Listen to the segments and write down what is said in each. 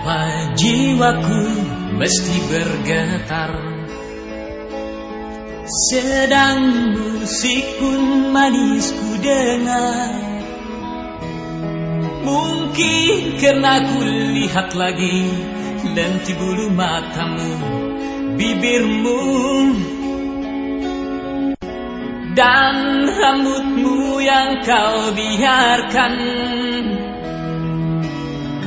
Mengapa jiwaku mesti bergetar? Sedang musik pun manis ku dengar. Mungkin karena ku lihat lagi Lenti bulu matamu Bibirmu. Dan rambutmu yang kau biarkan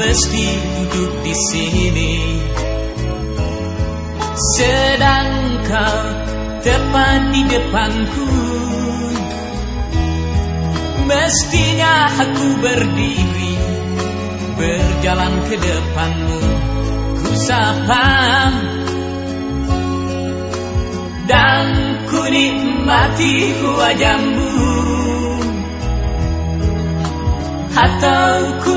mesti duduk di sini. Sedang kau tepat di depanku Mestinya aku berdiri Berjalan ke depanmu. Ku sapa. Dan ku nikmati wajahmu. Atau ku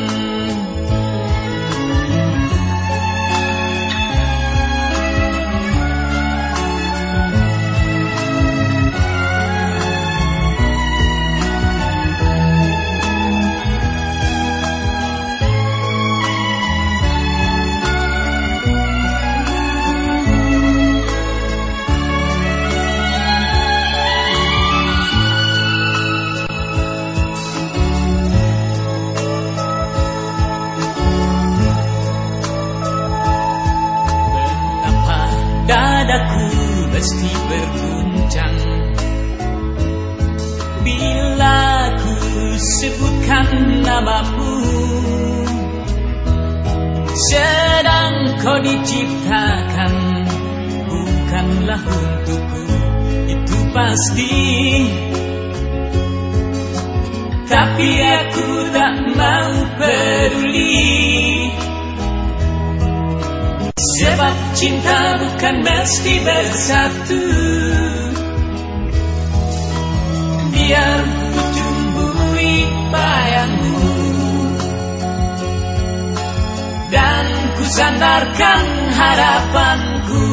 mesti berguncang. Bila ku sebutkan namamu Sedang kau diciptakan Bukanlah untukku Itu pasti. Tapi aku tak mau peduli cinta bukan mesti bersatu. Biar ku tumbuhi bayangmu. Dan ku sandarkan harapanku